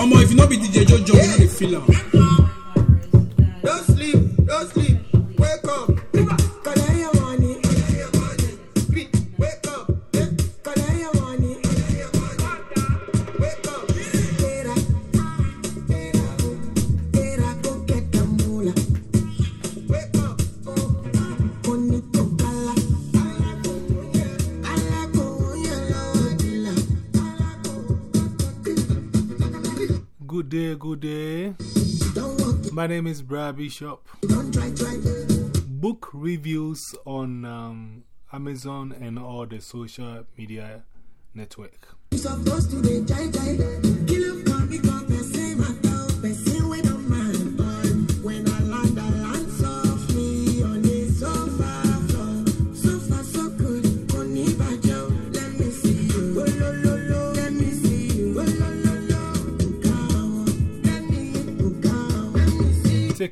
Omo, if you no be DJ Jojo, you no dey feel am. Day, good day. My name is Brad Bishop. Book reviews on um, Amazon and all the social media network.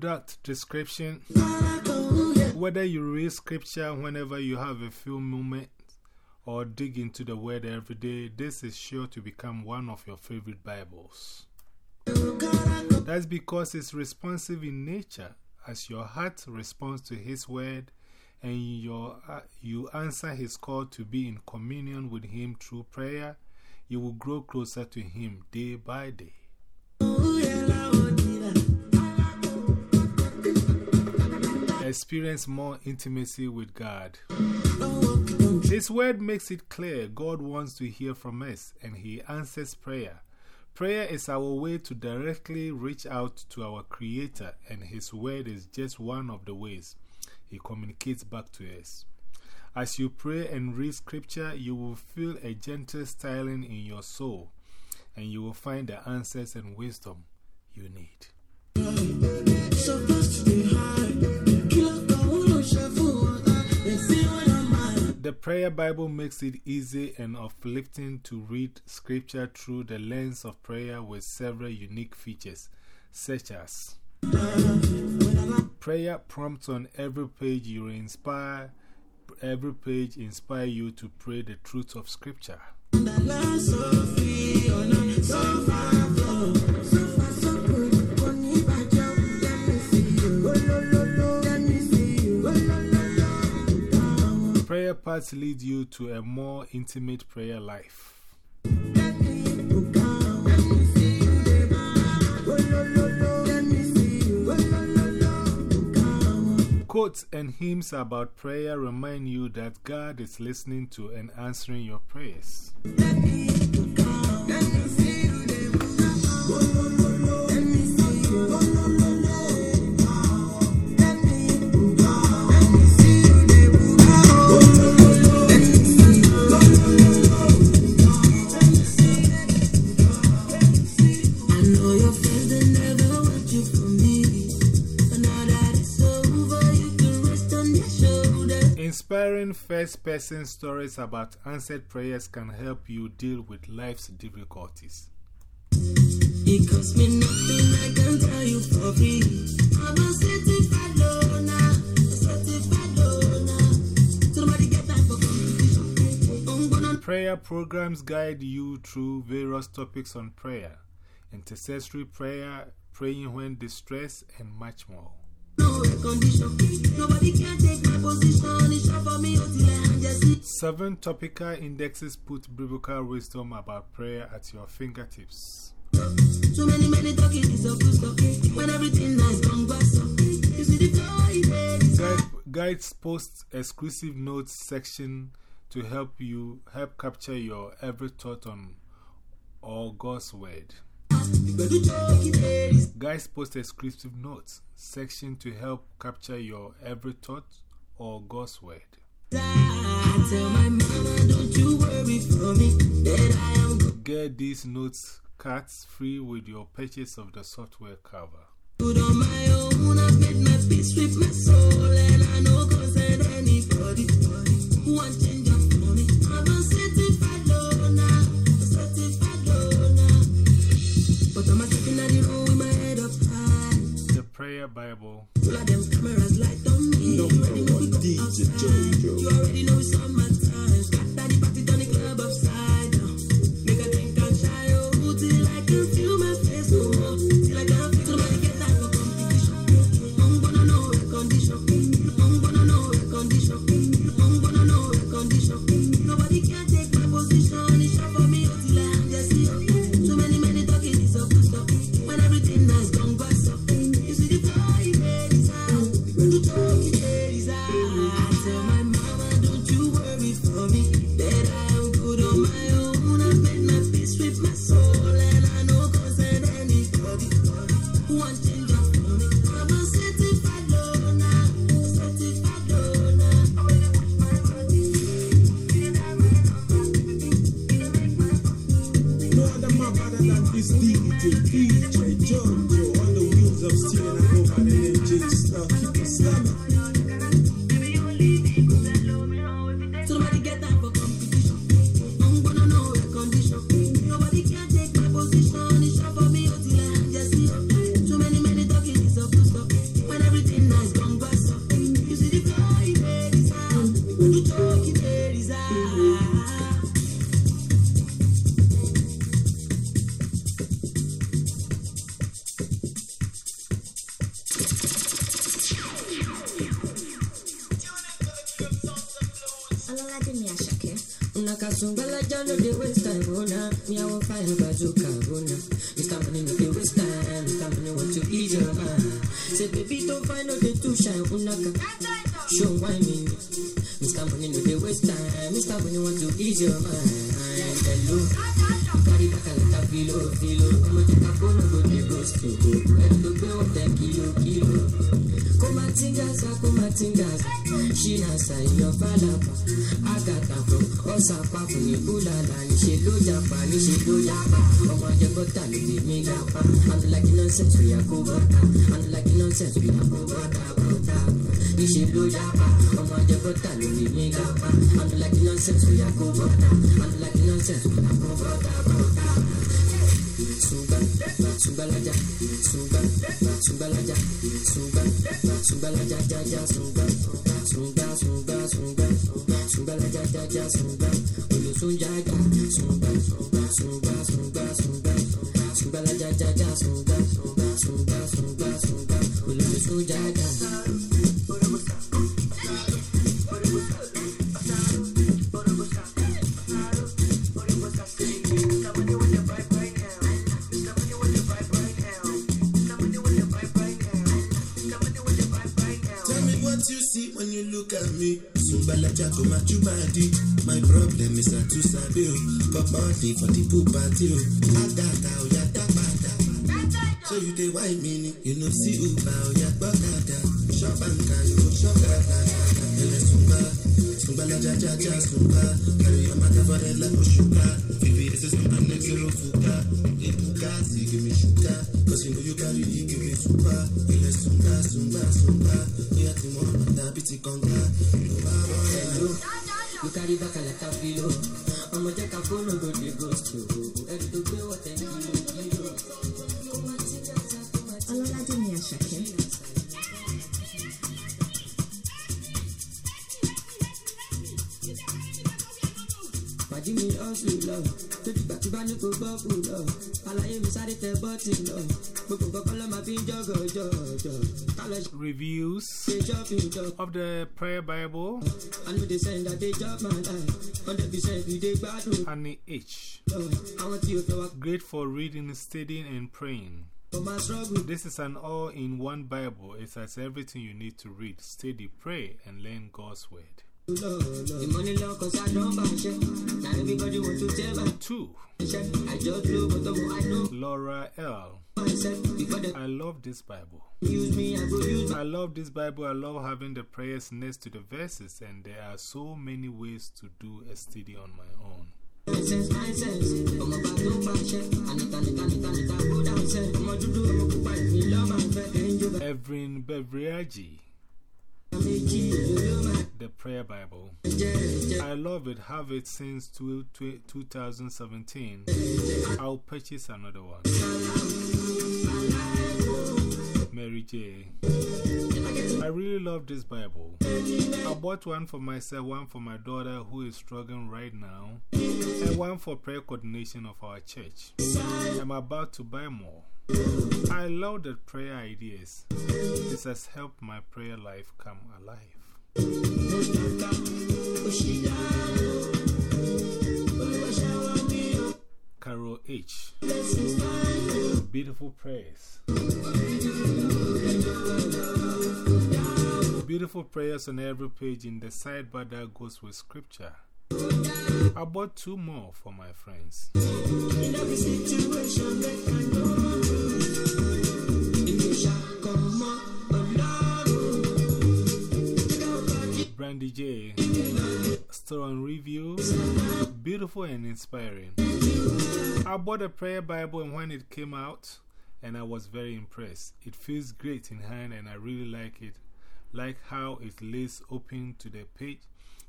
Product description. Whether you read scripture whenever you have a few moments or dig into the word every day, this is sure to become one of your favorite Bibles. That's because it's responsive in nature. As your heart responds to His word and your, uh, you answer His call to be in communion with Him through prayer, you will grow closer to Him day by day. Experience more intimacy with God. His word makes it clear God wants to hear from us and He answers prayer. Prayer is our way to directly reach out to our Creator, and His word is just one of the ways He communicates back to us. As you pray and read scripture, you will feel a gentle stirring in your soul, and you will find the answers and wisdom you need. The Prayer Bible makes it easy and uplifting to read scripture through the lens of prayer with several unique features, such as prayer prompts on every page you inspire, every page inspire you to pray the truth of scripture. Prayer lead you to a more intimate prayer life. Quotes and hymns about prayer remind you that God is listening to and answering your prayers. Inspiring first person stories about answered prayers can help you deal with life's difficulties. It costs me nothing, I can tell you for free. I'm a certified loner, a certified loner. Somebody get time for competition. Prayer programs guide you through various topics on prayer, intercessory prayer, praying when distressed, and much more. Seven topical indexes put biblical wisdom about prayer at your fingertips. Too many, many talking guides post exclusive notes section to help you help capture your every thought on all God's word. Guys post descriptive notes section to help capture your every thought or God's word. Get these notes cards free with your purchase of the software cover. The waste. Me I will fire bazooka, bona. Mr. Money no dey waste time. Mr. Money want to ease your mind. Say baby don't find no dey too shine, unaka. Show why me. Mr. Money no dey waste time. Mr. Money want to ease your mind. Hello. You carry back a lot of filo, filo. Ọmọ jẹ́ ká kóno go dey go slow. Ẹni tó gbé wọ́n tẹ kilo, kilo. Kumatingaza, kumatingaza. Shina sayo falapa. Agata from Osapa fún ní Búlàlà. Níṣe ló japa, níṣe ló yapa. Ọmọ ajẹ́ bọ́tà ló fi mí. Àná like nonsense we are go bọ́tà. Àná like nonsense we are go bọ́tà bọ́tà. Níṣe ló yapa. Ọmọ ajẹ́ bọ́tà ló fi mí. Àná like nonsense we are go bọ́tà. Àná like nonsense we are go bọ́tà bọ́tà. Sunga, sungalaja, sunga, sungalaja, sunga, sungalaja, ja, sunga, sunga, sunga, sunga, jaja sùngbà olùsùn jaga sunba, sunba, sunba, sunba, sunba, sunba, la jaja sùngbà sunba, sunba, sunba, sùngbà olùsùn jaga. What you see when you look at me. Sumbalaja go machubadi. My problem is I too sabi o. Got body for the pool party o. Agata o ya tapata. So you dey white meaning, you know see Uber o ya gbọ́kada. Shop and you oh, go shop gada. Ele sumba, sumbalaja ja ja sumba. Carry your matter for head like Oshuka. VVS is my next zero fuka. The Bugatti give me sugar. Cause you know you carry give me super. Ele sumba, sumba, sumba. Oya ti mo ọ̀tá bí ti kọ̀ǹga. Hello, you carry back a lot of filo. Ọmọ jẹ́ ká fóònù go dey go slow. Ẹni tó gbé wọ́n tẹ̀ kilo, kilo. Ọlọ́ládé ni Àṣàkẹ́. pàdí mi ọ̀sùn lọ tó dìgbà tí bá ní kó gbọ́ kù lọ Reviews shopping jọ of the Prayer Bible, i no dey send i dey chop my life. Hundred percent we dey gbádùn Annie H. lọ àwọn tí o fẹ́ wá Great for reading, studying, and praying. kọ́ máa struggle. This is an all in one Bible. It has everything you need to read, study, pray, and learn God's Word. The money low cause I don't buy shit. Now everybody want to tell my 2. shit. I just know what the more I know Laura L. I love this Bible. I love this Bible. I love having the prayers next to the verses, and there are so many ways to do a study on my own. my sense, the Prayer Bible. I love it. Have it since two, two, 2017. I'll purchase another one. Mary J. I really love this Bible. I bought one for myself, one for my daughter who is struggling right now, and one for prayer coordination of our church. I'm about to buy more. I love the prayer ideas. This has helped my prayer life come alive. Carol H. Beautiful prayers. Beautiful prayers on every page in the sidebar that goes with scripture. I bought two more for my friends. Brandy J. Still on review. Beautiful and inspiring. I bought a prayer Bible and when it came out, and I was very impressed. It feels great in hand and I really like it. Like how it lays open to the page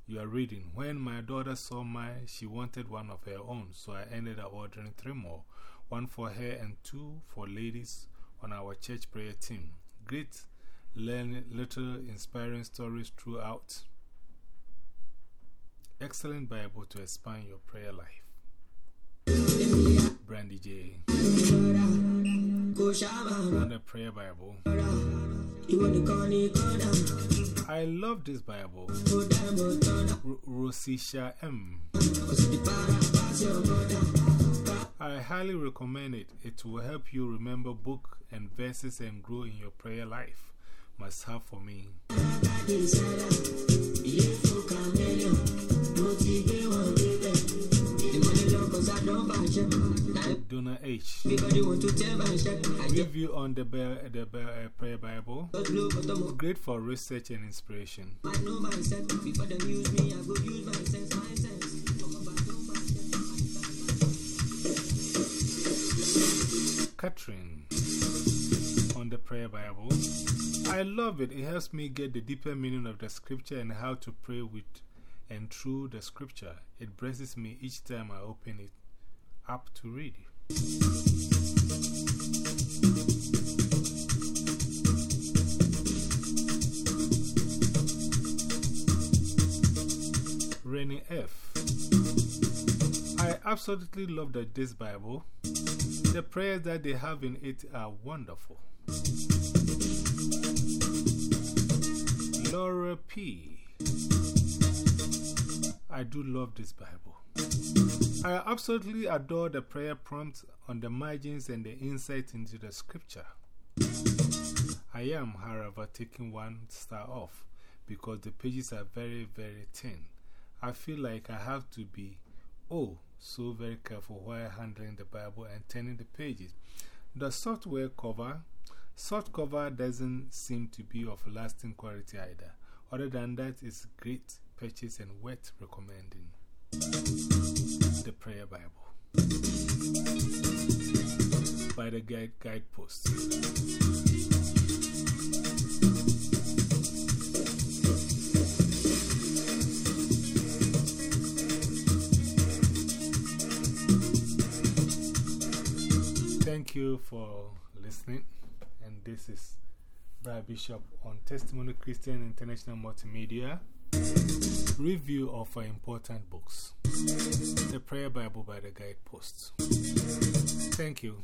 you are reading. When my daughter saw mine, she wanted one of her own, so I ended up ordering three more one for her and two for ladies on our church prayer team. Great, learn little inspiring stories throughout. Excellent Bible to expand your prayer life. Brandy J. On the prayer Bible. I love this Bible. R Rosisha M. I highly recommend it. It will help you remember book and verses and grow in your prayer life. Must have for me. Donna H. Everybody want to tell my shit. I just Review on the, the uh, prayer Bible. know what the more Great for research and inspiration. I know myself. Before them use me, I go use my sense, my sense. I'm about to buy shit. Catherine on the prayer Bible. I love it. It helps me get the deeper meaning of the scripture and how to pray with and through the scripture. It blesses me each time I open it up to read. Rainy F. I absolutely love that this Bible. The prayers that they have in it are wonderful. Laura P. I do love this Bible. I absolutely adore the prayer prompts on the margins and the insight into the scripture. I am, however, taking one star off because the pages are very, very thin. I feel like I have to be, oh, so very careful while handling the Bible and turning the pages. The software cover, soft cover doesn't seem to be of lasting quality either. Other than that, it's great purchase and worth recommending. The Prayer Bible by the guide, Guidepost. Thank you for listening. And this is Brad Bishop on Testimony Christian International Multimedia review of important books. The Prayer Bible by the Guidepost. Thank you.